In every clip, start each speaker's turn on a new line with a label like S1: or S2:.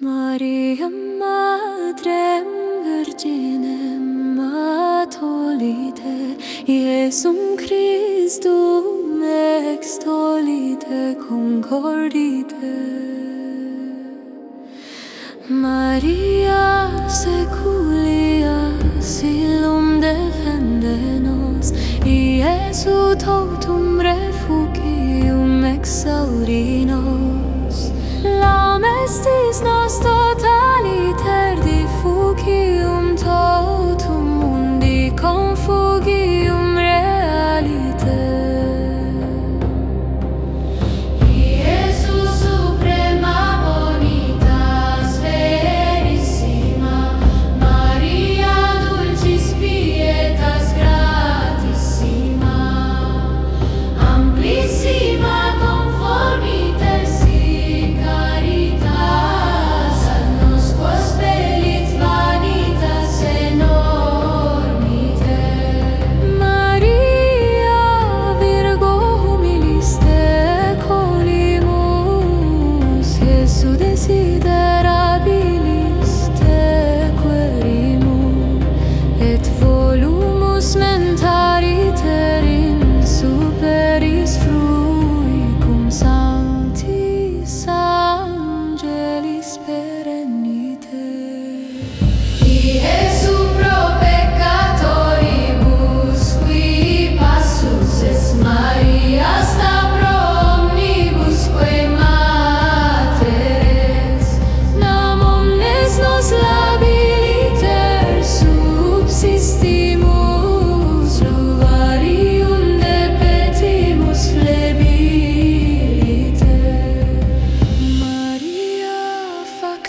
S1: Maria Madre Virginem Matolite Iesum Christum extolite concordite. Maria seculia silum defende nos Iesu totum refugium exauri nos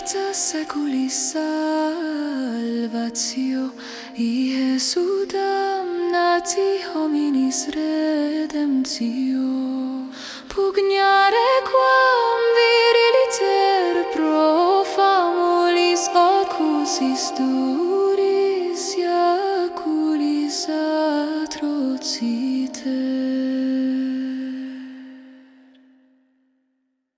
S1: senza secoli salvatio Iesu damnati hominis redemptio. Pugnare quam viriliter pro famulis ocusis tu.